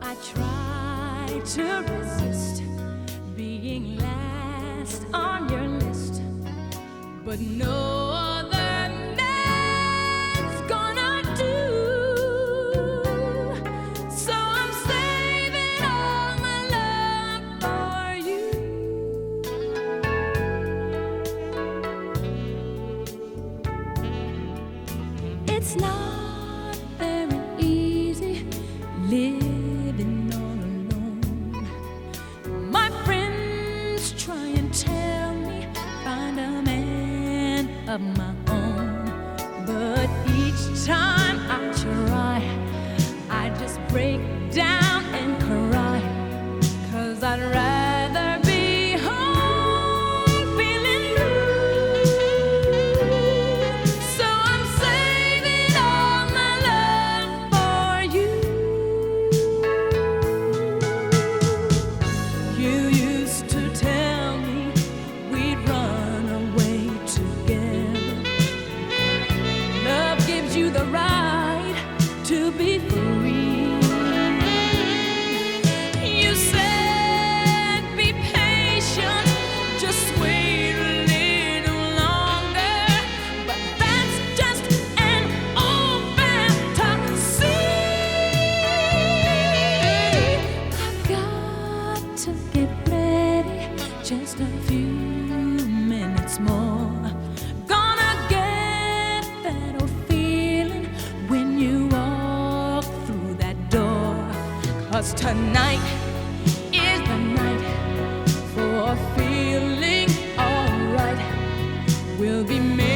I try to resist being last on your list, but no other man's gonna do. So I'm saving all my love for you. It's not. of my own. But each time I try, I just break down. Cause tonight is the night for feeling alright. We'll be made.